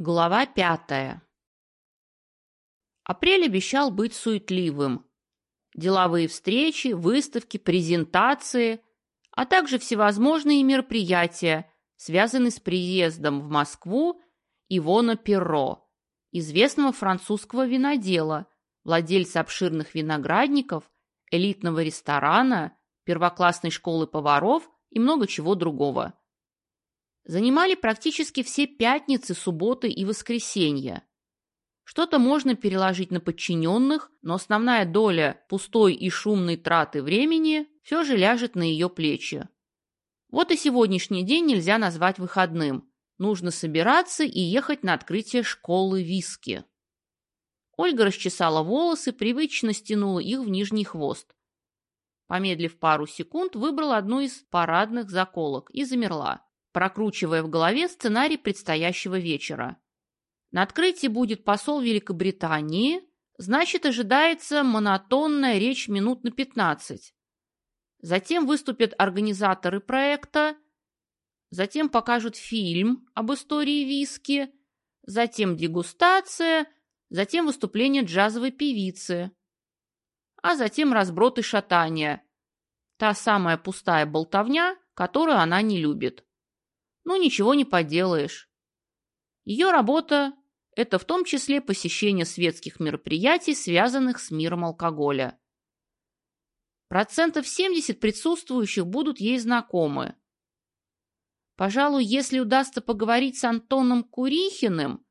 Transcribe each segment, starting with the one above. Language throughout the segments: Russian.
Глава пятая. Апрель обещал быть суетливым. Деловые встречи, выставки, презентации, а также всевозможные мероприятия, связанные с приездом в Москву Ивона Перро, известного французского винодела, владельца обширных виноградников, элитного ресторана, первоклассной школы поваров и много чего другого занимали практически все пятницы, субботы и воскресенья. Что-то можно переложить на подчиненных, но основная доля пустой и шумной траты времени все же ляжет на ее плечи. Вот и сегодняшний день нельзя назвать выходным. Нужно собираться и ехать на открытие школы виски. Ольга расчесала волосы, привычно стянула их в нижний хвост. Помедлив пару секунд, выбрала одну из парадных заколок и замерла прокручивая в голове сценарий предстоящего вечера. На открытии будет посол Великобритании, значит, ожидается монотонная речь минут на 15. Затем выступят организаторы проекта, затем покажут фильм об истории виски, затем дегустация, затем выступление джазовой певицы, а затем разброд и шатание. Та самая пустая болтовня, которую она не любит. Ну, ничего не поделаешь. Ее работа – это в том числе посещение светских мероприятий, связанных с миром алкоголя. Процентов 70 присутствующих будут ей знакомы. Пожалуй, если удастся поговорить с Антоном Курихиным,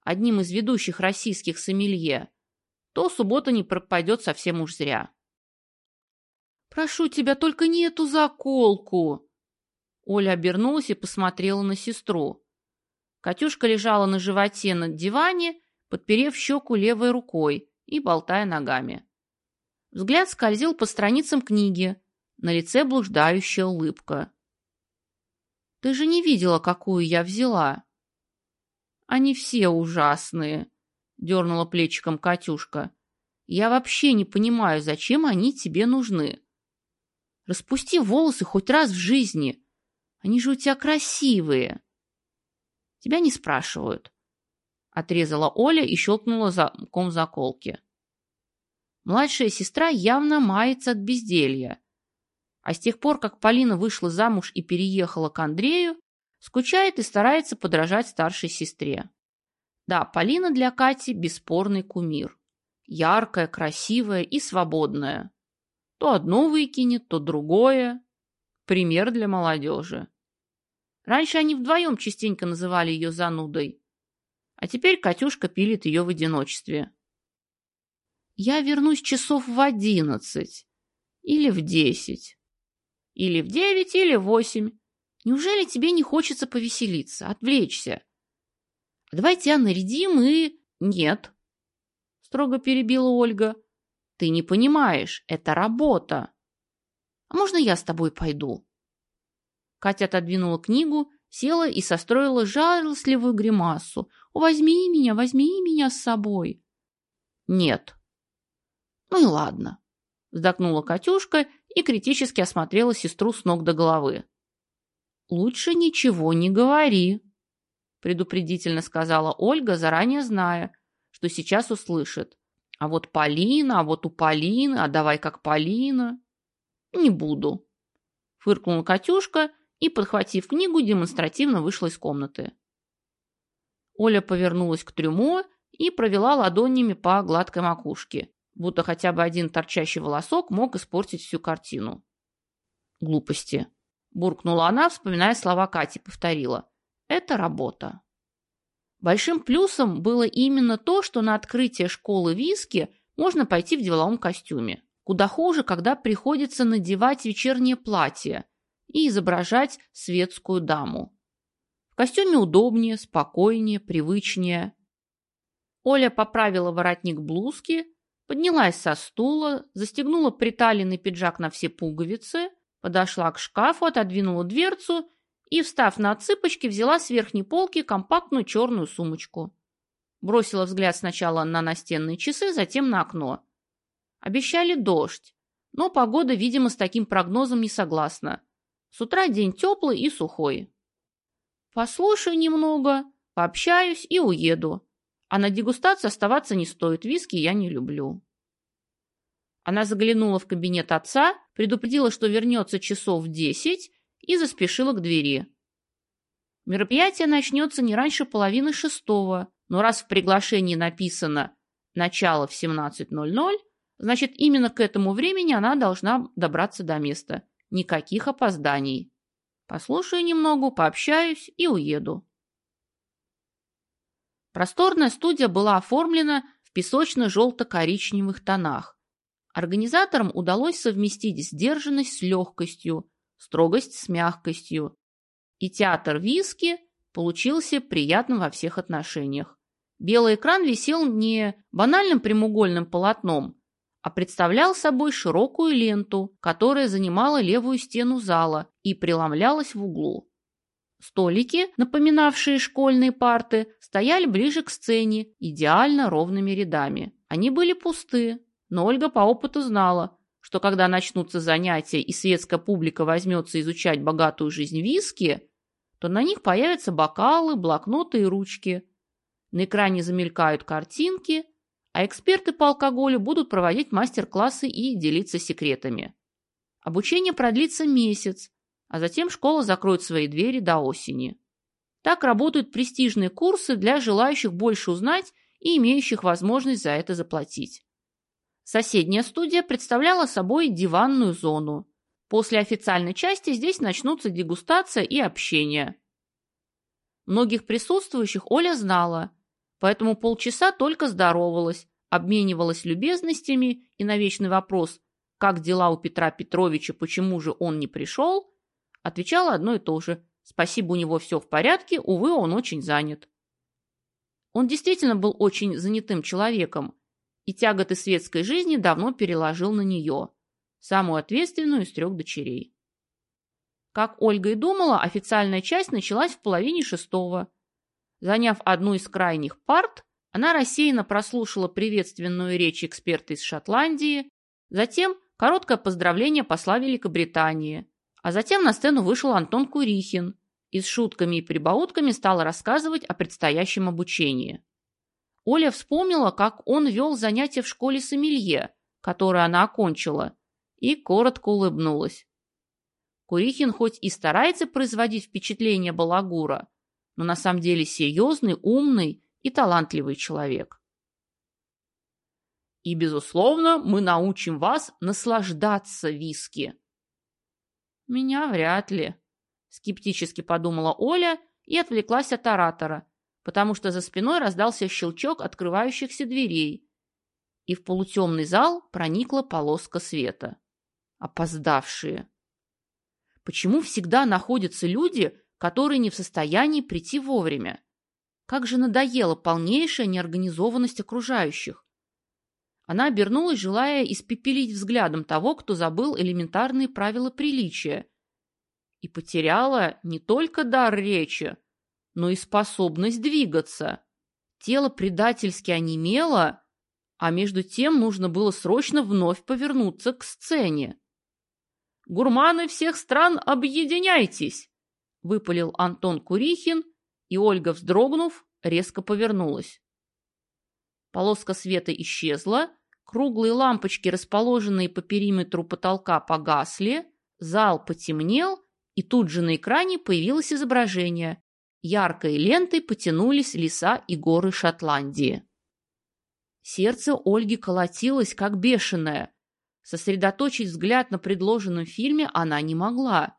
одним из ведущих российских сомелье, то суббота не пропадет совсем уж зря. «Прошу тебя, только не эту заколку!» Оля обернулась и посмотрела на сестру. Катюшка лежала на животе на диване, подперев щеку левой рукой и болтая ногами. Взгляд скользил по страницам книги, на лице блуждающая улыбка. «Ты же не видела, какую я взяла?» «Они все ужасные», — дернула плечиком Катюшка. «Я вообще не понимаю, зачем они тебе нужны. Распусти волосы хоть раз в жизни, они же у тебя красивые. Тебя не спрашивают. Отрезала Оля и щелкнула замком заколки. Младшая сестра явно мается от безделья. А с тех пор, как Полина вышла замуж и переехала к Андрею, скучает и старается подражать старшей сестре. Да, Полина для Кати бесспорный кумир. Яркая, красивая и свободная. То одно выкинет, то другое. Пример для молодежи. Раньше они вдвоем частенько называли ее занудой. А теперь Катюшка пилит ее в одиночестве. Я вернусь часов в одиннадцать. Или в десять. Или в девять, или в восемь. Неужели тебе не хочется повеселиться, отвлечься? Давай тебя нарядим и... Нет. Строго перебила Ольга. Ты не понимаешь, это работа. А можно я с тобой пойду? Катя отодвинула книгу, села и состроила жалостливую гримасу. «Возьми меня, возьми меня с собой!» «Нет». «Ну и ладно», — вздохнула Катюшка и критически осмотрела сестру с ног до головы. «Лучше ничего не говори», — предупредительно сказала Ольга, заранее зная, что сейчас услышит. «А вот Полина, а вот у Полины, а давай как Полина». «Не буду», — фыркнула Катюшка и, подхватив книгу, демонстративно вышла из комнаты. Оля повернулась к трюмо и провела ладонями по гладкой макушке, будто хотя бы один торчащий волосок мог испортить всю картину. «Глупости», – буркнула она, вспоминая слова Кати, повторила. «Это работа». Большим плюсом было именно то, что на открытие школы виски можно пойти в деловом костюме. Куда хуже, когда приходится надевать вечернее платье – и изображать светскую даму. В костюме удобнее, спокойнее, привычнее. Оля поправила воротник блузки, поднялась со стула, застегнула приталенный пиджак на все пуговицы, подошла к шкафу, отодвинула дверцу и, встав на цыпочки, взяла с верхней полки компактную черную сумочку. Бросила взгляд сначала на настенные часы, затем на окно. Обещали дождь, но погода, видимо, с таким прогнозом не согласна. С утра день теплый и сухой. «Послушай немного», пообщаюсь и уеду. А на дегустацию оставаться не стоит, виски я не люблю. Она заглянула в кабинет отца, предупредила, что вернется часов в десять, и заспешила к двери. Мероприятие начнется не раньше половины шестого, но раз в приглашении написано «начало в 17.00», значит, именно к этому времени она должна добраться до места. Никаких опозданий. Послушаю немного, пообщаюсь и уеду. Просторная студия была оформлена в песочно-желто-коричневых тонах. Организаторам удалось совместить сдержанность с легкостью, строгость с мягкостью. И театр виски получился приятным во всех отношениях. Белый экран висел не банальным прямоугольным полотном, а представлял собой широкую ленту, которая занимала левую стену зала и преломлялась в углу. Столики, напоминавшие школьные парты, стояли ближе к сцене, идеально ровными рядами. Они были пусты, но Ольга по опыту знала, что когда начнутся занятия и светская публика возьмется изучать богатую жизнь виски, то на них появятся бокалы, блокноты и ручки. На экране замелькают картинки, а эксперты по алкоголю будут проводить мастер-классы и делиться секретами. Обучение продлится месяц, а затем школа закроет свои двери до осени. Так работают престижные курсы для желающих больше узнать и имеющих возможность за это заплатить. Соседняя студия представляла собой диванную зону. После официальной части здесь начнутся дегустация и общение. Многих присутствующих Оля знала, поэтому полчаса только здоровалась, обменивалась любезностями и на вечный вопрос «Как дела у Петра Петровича, почему же он не пришел?» отвечала одно и то же «Спасибо, у него все в порядке, увы, он очень занят». Он действительно был очень занятым человеком, и тяготы светской жизни давно переложил на нее, самую ответственную из трех дочерей. Как Ольга и думала, официальная часть началась в половине шестого. Заняв одну из крайних парт, она рассеянно прослушала приветственную речь эксперта из Шотландии, затем короткое поздравление посла Великобритании, а затем на сцену вышел Антон Курихин и с шутками и прибаутками стал рассказывать о предстоящем обучении. Оля вспомнила, как он вел занятия в школе сомелье, которое она окончила, и коротко улыбнулась. Курихин хоть и старается производить впечатление балагура, но на самом деле серьезный, умный и талантливый человек. И, безусловно, мы научим вас наслаждаться виски. Меня вряд ли, скептически подумала Оля и отвлеклась от оратора, потому что за спиной раздался щелчок открывающихся дверей, и в полутемный зал проникла полоска света. Опоздавшие. Почему всегда находятся люди, которые не в состоянии прийти вовремя? Как же надоела полнейшая неорганизованность окружающих. Она обернулась, желая испепелить взглядом того, кто забыл элементарные правила приличия, и потеряла не только дар речи, но и способность двигаться. Тело предательски онемело, а между тем нужно было срочно вновь повернуться к сцене. «Гурманы всех стран, объединяйтесь!» — выпалил Антон Курихин, и Ольга, вздрогнув, резко повернулась. Полоска света исчезла, круглые лампочки, расположенные по периметру потолка, погасли, зал потемнел, и тут же на экране появилось изображение. Яркой лентой потянулись леса и горы Шотландии. Сердце Ольги колотилось, как бешеное. Сосредоточить взгляд на предложенном фильме она не могла.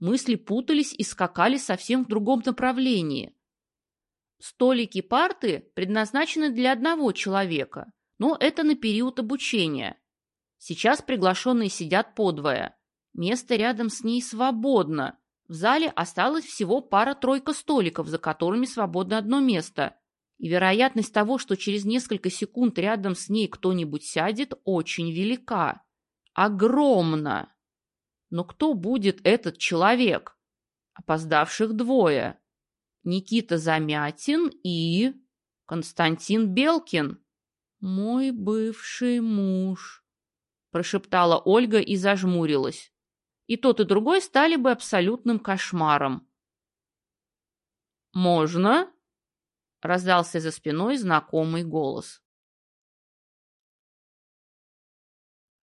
Мысли путались и скакали совсем в другом направлении. Столики парты предназначены для одного человека, но это на период обучения. Сейчас приглашенные сидят подвое. Место рядом с ней свободно, в зале осталось всего пара-тройка столиков, за которыми свободно одно место. И вероятность того, что через несколько секунд рядом с ней кто-нибудь сядет, очень велика. Огромна. Но кто будет этот человек? Опоздавших двое. Никита Замятин и... Константин Белкин. «Мой бывший муж», – прошептала Ольга и зажмурилась и тот и другой стали бы абсолютным кошмаром. «Можно?» — раздался за спиной знакомый голос.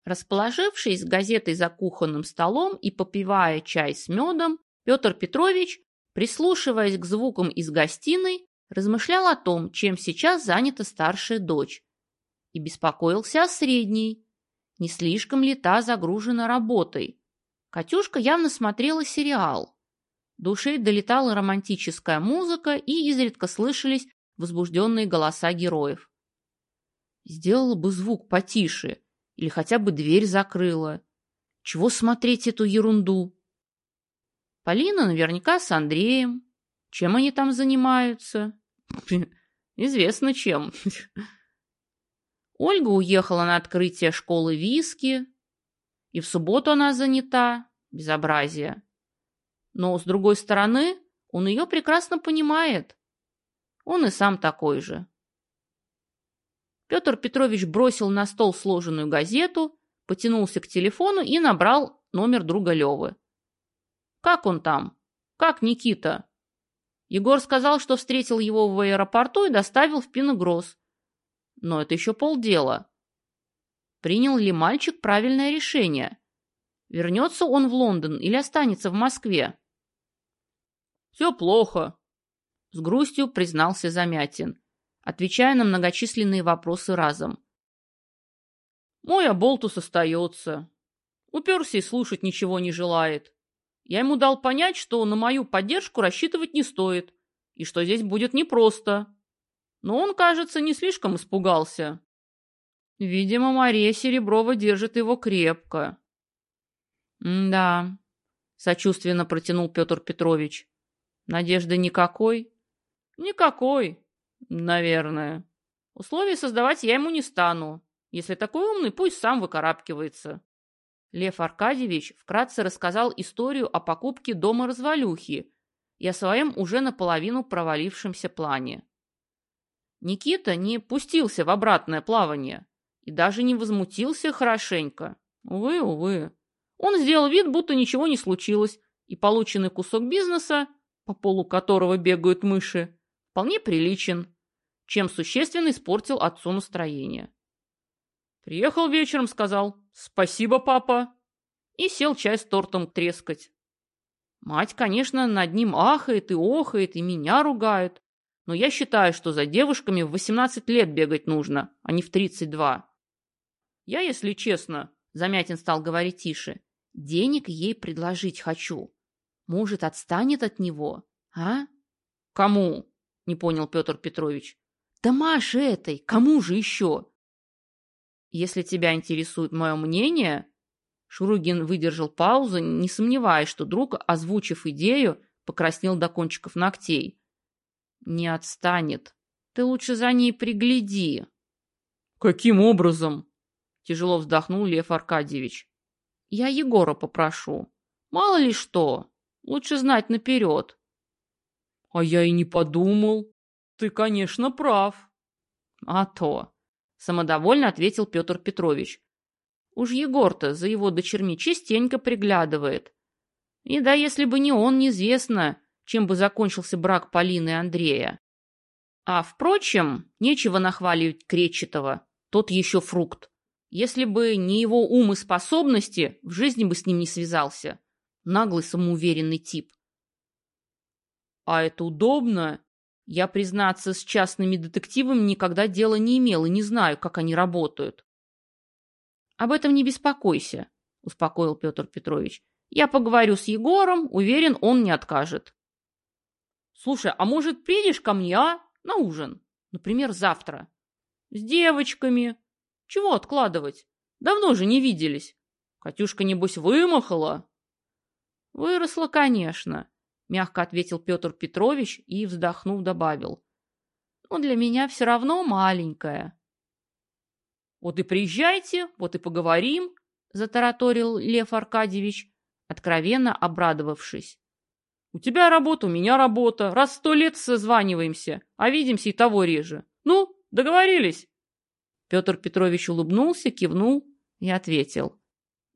Расположившись с газетой за кухонным столом и попивая чай с медом, Петр Петрович, прислушиваясь к звукам из гостиной, размышлял о том, чем сейчас занята старшая дочь, и беспокоился о средней. Не слишком ли та загружена работой? Катюшка явно смотрела сериал. До ушей долетала романтическая музыка, и изредка слышались возбужденные голоса героев. Сделала бы звук потише, или хотя бы дверь закрыла. Чего смотреть эту ерунду? Полина наверняка с Андреем. Чем они там занимаются? Известно чем. Ольга уехала на открытие школы виски. И в субботу она занята. Безобразие. Но, с другой стороны, он ее прекрасно понимает. Он и сам такой же. Петр Петрович бросил на стол сложенную газету, потянулся к телефону и набрал номер друга Левы. «Как он там? Как Никита?» Егор сказал, что встретил его в аэропорту и доставил в Пиногросс. Но это еще полдела. Принял ли мальчик правильное решение? Вернется он в Лондон или останется в Москве? «Все плохо», — с грустью признался Замятин отвечая на многочисленные вопросы разом. Мой оболтус остается. Уперся и слушать ничего не желает. Я ему дал понять, что на мою поддержку рассчитывать не стоит, и что здесь будет непросто. Но он, кажется, не слишком испугался. Видимо, Мария Сереброва держит его крепко. «Да», — сочувственно протянул Петр Петрович. «Надежды никакой?» «Никакой. Наверное. Условия создавать я ему не стану. Если такой умный, пусть сам выкарабкивается. Лев Аркадьевич вкратце рассказал историю о покупке дома развалюхи и о своем уже наполовину провалившемся плане. Никита не пустился в обратное плавание и даже не возмутился хорошенько. Увы, увы. Он сделал вид, будто ничего не случилось, и полученный кусок бизнеса, по полу которого бегают мыши, вполне приличен, чем существенно испортил отцу настроение. Приехал вечером, сказал «Спасибо, папа», и сел чай с тортом трескать. Мать, конечно, над ним ахает и охает, и меня ругает, но я считаю, что за девушками в 18 лет бегать нужно, а не в 32. Я, если честно, Замятин стал говорить тише, денег ей предложить хочу. Может, отстанет от него, а? Кому? — не понял Петр Петрович. «Да Маше этой! Кому же еще?» «Если тебя интересует мое мнение...» Шуругин выдержал паузу, не сомневаясь, что друг, озвучив идею, покраснел до кончиков ногтей. «Не отстанет. Ты лучше за ней пригляди». «Каким образом?» Тяжело вздохнул Лев Аркадьевич. «Я Егора попрошу. Мало ли что. Лучше знать наперед. А я и не подумал. Ты, конечно, прав. А то, самодовольно ответил Петр Петрович. Уж Егор-то за его дочерьми частенько приглядывает. И да, если бы не он, неизвестно, чем бы закончился брак Полины и Андрея. А, впрочем, нечего нахваливать Кречетова, тот еще фрукт. Если бы не его ум и способности, в жизни бы с ним не связался. Наглый самоуверенный тип. А это удобно. Я, признаться, с частными детективами никогда дела не имел и не знаю, как они работают. Об этом не беспокойся, успокоил Петр Петрович. Я поговорю с Егором, уверен, он не откажет. Слушай, а может, приедешь ко мне, а? На ужин. Например, завтра. С девочками. Чего откладывать? Давно же не виделись. Катюшка, небось, вымахала? Выросла, конечно. — мягко ответил Петр Петрович и, вздохнув, добавил. «Но для меня все равно маленькая». «Вот и приезжайте, вот и поговорим», — затараторил Лев Аркадьевич, откровенно обрадовавшись. «У тебя работа, у меня работа. Раз сто лет созваниваемся, а видимся и того реже. Ну, договорились?» Петр Петрович улыбнулся, кивнул и ответил.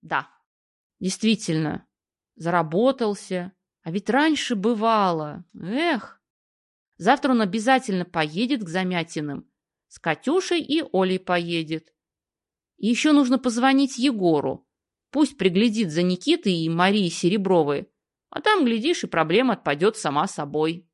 «Да, действительно, заработался, а ведь раньше бывало. Эх! Завтра он обязательно поедет к Замятиным. С Катюшей и Олей поедет. И еще нужно позвонить Егору. Пусть приглядит за Никитой и Марией Серебровой. А там, глядишь, и проблема отпадет сама собой.